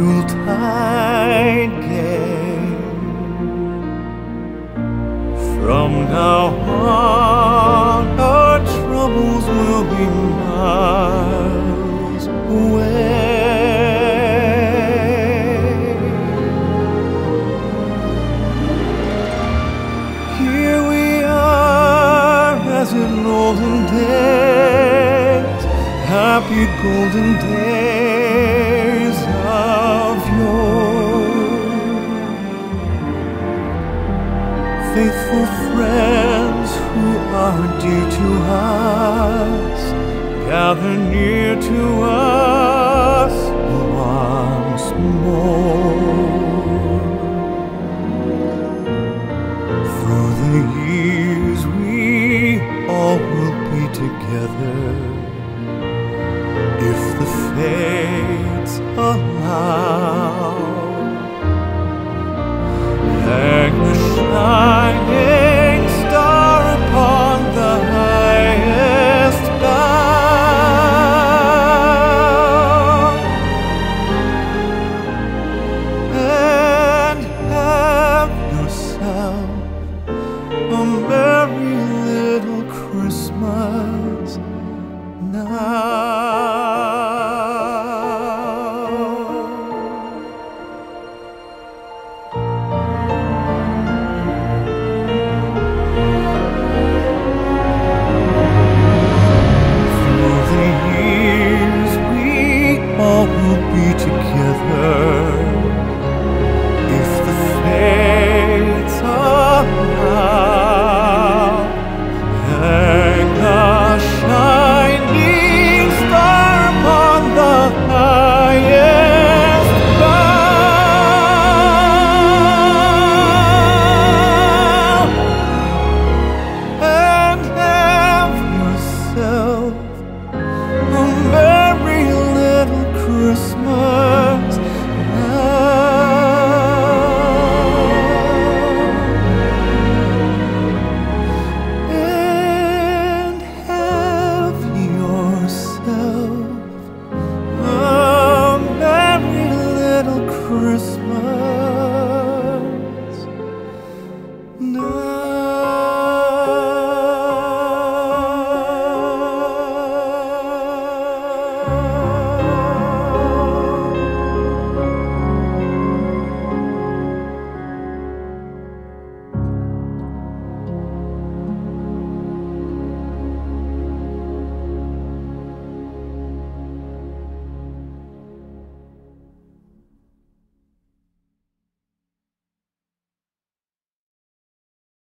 Yuletide gay. From now on, our troubles will be miles away. Here we are as in olden days, happy golden days Faithful friends who are dear to us, gather near to us once more.